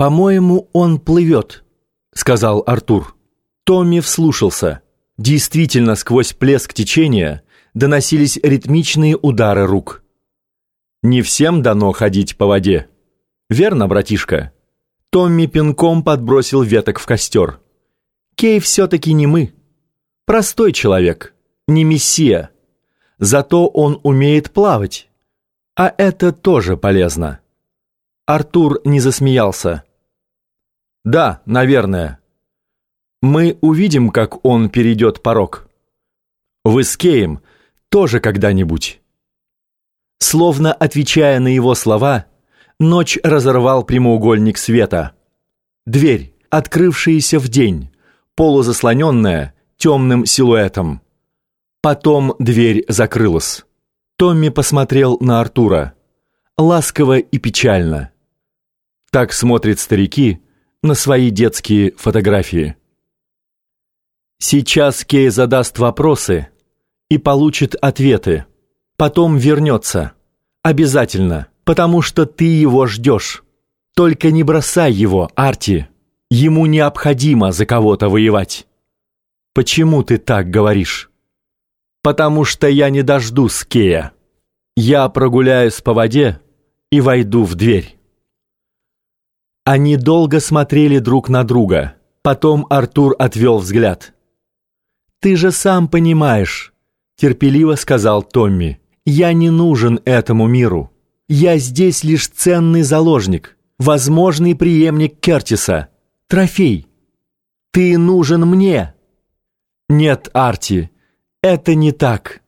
«По-моему, он плывет», — сказал Артур. Томми вслушался. Действительно, сквозь плеск течения доносились ритмичные удары рук. «Не всем дано ходить по воде. Верно, братишка?» Томми пинком подбросил веток в костер. «Кей все-таки не мы. Простой человек, не мессия. Зато он умеет плавать. А это тоже полезно». Артур не засмеялся. «Да, наверное. Мы увидим, как он перейдет порог. Вы с Кеем тоже когда-нибудь». Словно отвечая на его слова, ночь разорвал прямоугольник света. Дверь, открывшаяся в день, полузаслоненная темным силуэтом. Потом дверь закрылась. Томми посмотрел на Артура. Ласково и печально. Так смотрят старики на свои детские фотографии. Сейчас Кей задаст вопросы и получит ответы. Потом вернется. Обязательно, потому что ты его ждешь. Только не бросай его, Арти. Ему необходимо за кого-то воевать. Почему ты так говоришь? Потому что я не дождусь Кея. Я прогуляюсь по воде и войду в дверь. Они долго смотрели друг на друга. Потом Артур отвел взгляд. «Ты же сам понимаешь», — терпеливо сказал Томми. «Я не нужен этому миру. Я здесь лишь ценный заложник, возможный преемник Кертиса, трофей. Ты нужен мне». «Нет, Арти, это не так.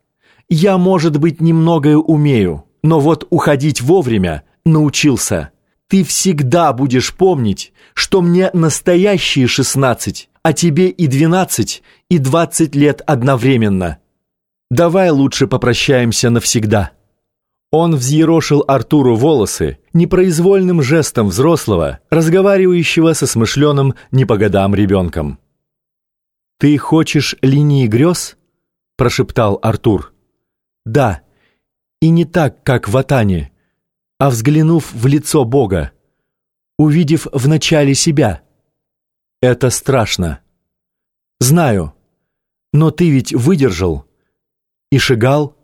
Я, может быть, немногое умею, но вот уходить вовремя научился» ты всегда будешь помнить, что мне настоящие шестнадцать, а тебе и двенадцать, и двадцать лет одновременно. Давай лучше попрощаемся навсегда». Он взъерошил Артуру волосы непроизвольным жестом взрослого, разговаривающего со смышленым не по годам ребенком. «Ты хочешь линии грез?» – прошептал Артур. «Да, и не так, как в Атане, а взглянув в лицо Бога, увидев в начале себя. Это страшно. Знаю, но ты ведь выдержал. И шагал.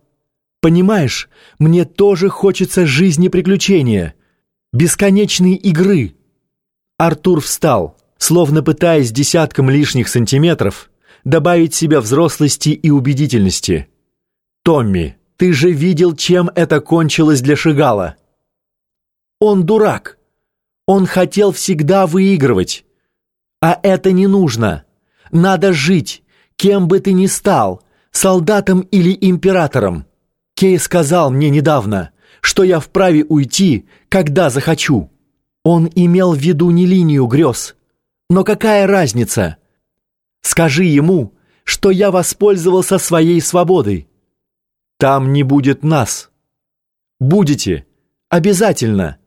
Понимаешь, мне тоже хочется жизни приключения, бесконечной игры. Артур встал, словно пытаясь десятком лишних сантиметров добавить себе взрослости и убедительности. «Томми, ты же видел, чем это кончилось для Шигала!» Он дурак. Он хотел всегда выигрывать. А это не нужно. Надо жить, кем бы ты ни стал, солдатом или императором. Кей сказал мне недавно, что я вправе уйти, когда захочу. Он имел в виду не линию грез. Но какая разница? Скажи ему, что я воспользовался своей свободой. Там не будет нас. Будете. Обязательно.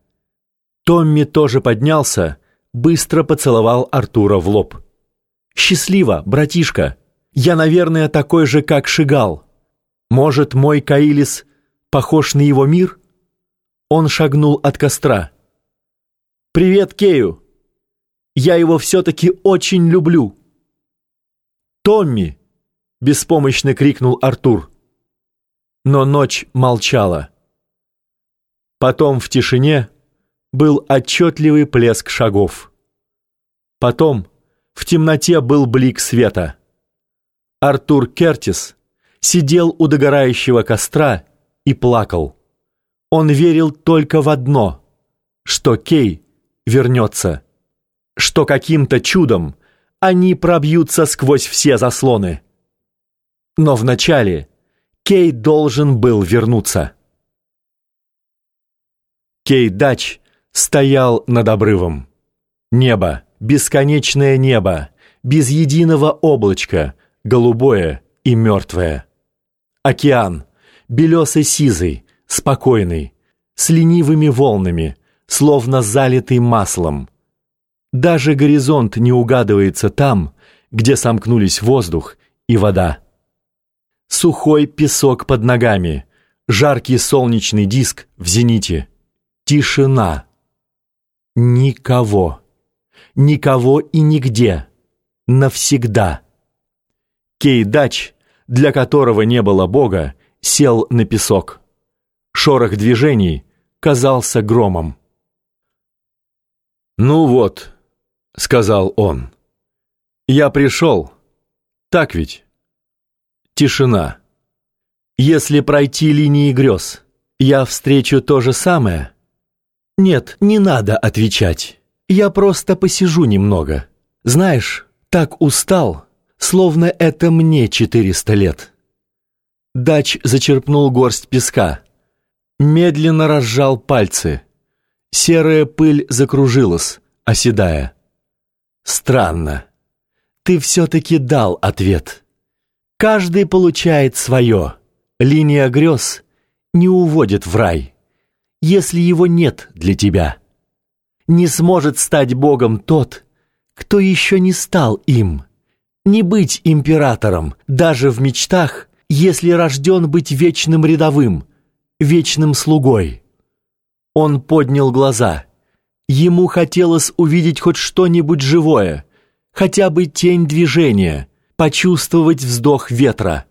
Томми тоже поднялся, быстро поцеловал Артура в лоб. «Счастливо, братишка! Я, наверное, такой же, как Шигал. Может, мой Каилис похож на его мир?» Он шагнул от костра. «Привет, Кею! Я его все-таки очень люблю!» «Томми!» — беспомощно крикнул Артур. Но ночь молчала. Потом в тишине был отчетливый плеск шагов. Потом в темноте был блик света. Артур Кертис сидел у догорающего костра и плакал. Он верил только в одно, что Кей вернется, что каким-то чудом они пробьются сквозь все заслоны. Но вначале Кей должен был вернуться. Кей Дач стоял над обрывом. Небо, бесконечное небо, без единого облачка, голубое и мертвое. Океан, белесый-сизый, спокойный, с ленивыми волнами, словно залитый маслом. Даже горизонт не угадывается там, где сомкнулись воздух и вода. Сухой песок под ногами, жаркий солнечный диск в зените. Тишина. Никого. никого и нигде, навсегда. Кейдач, для которого не было Бога, сел на песок. Шорох движений казался громом. «Ну вот», — сказал он, — «я пришел. Так ведь?» Тишина. «Если пройти линии грез, я встречу то же самое?» «Нет, не надо отвечать. Я просто посижу немного. Знаешь, так устал, словно это мне четыреста лет». Дач зачерпнул горсть песка. Медленно разжал пальцы. Серая пыль закружилась, оседая. «Странно. Ты все-таки дал ответ. Каждый получает свое. Линия грез не уводит в рай, если его нет для тебя. Не сможет стать Богом тот, кто еще не стал им. Не быть императором, даже в мечтах, если рожден быть вечным рядовым, вечным слугой. Он поднял глаза. Ему хотелось увидеть хоть что-нибудь живое, хотя бы тень движения, почувствовать вздох ветра.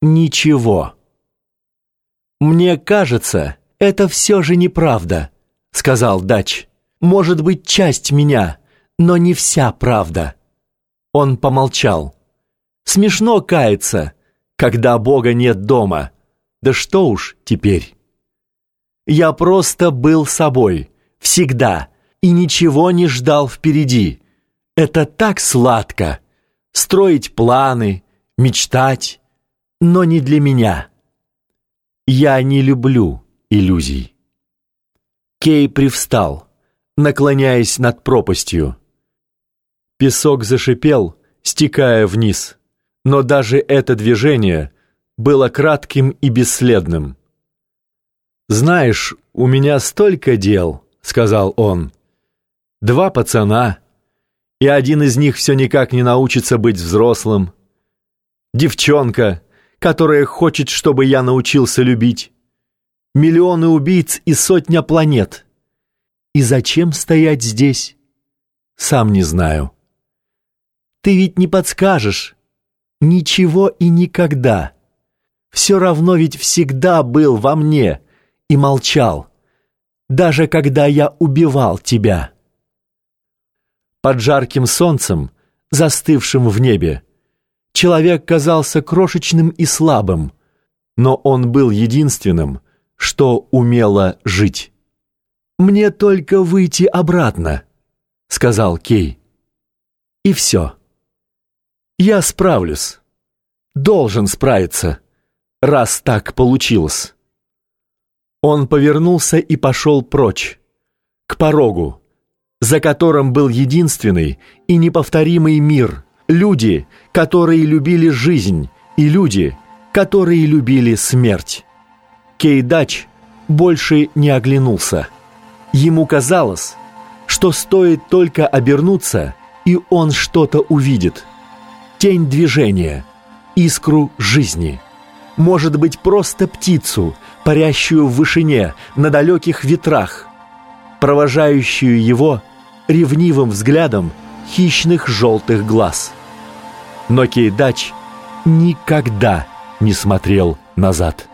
Ничего. «Мне кажется, это все же неправда», — сказал Дач. «Может быть, часть меня, но не вся правда». Он помолчал. «Смешно каяться, когда Бога нет дома. Да что уж теперь». Я просто был собой, всегда, и ничего не ждал впереди. Это так сладко. Строить планы, мечтать, но не для меня. Я не люблю иллюзий. Кей привстал, наклоняясь над пропастью. Песок зашипел, стекая вниз, но даже это движение было кратким и бесследным. «Знаешь, у меня столько дел», — сказал он. «Два пацана, и один из них все никак не научится быть взрослым. Девчонка, которая хочет, чтобы я научился любить. Миллионы убийц и сотня планет. И зачем стоять здесь? Сам не знаю. Ты ведь не подскажешь. Ничего и никогда. Все равно ведь всегда был во мне» и молчал, даже когда я убивал тебя. Под жарким солнцем, застывшим в небе, человек казался крошечным и слабым, но он был единственным, что умело жить. «Мне только выйти обратно», — сказал Кей. «И все. Я справлюсь. Должен справиться, раз так получилось». Он повернулся и пошел прочь, к порогу, за которым был единственный и неповторимый мир, люди, которые любили жизнь, и люди, которые любили смерть. Кейдач больше не оглянулся. Ему казалось, что стоит только обернуться, и он что-то увидит. Тень движения, искру жизни. Может быть, просто птицу, парящую в вышине, на далеких ветрах, провожающую его ревнивым взглядом хищных желтых глаз. Но Кейдач никогда не смотрел назад.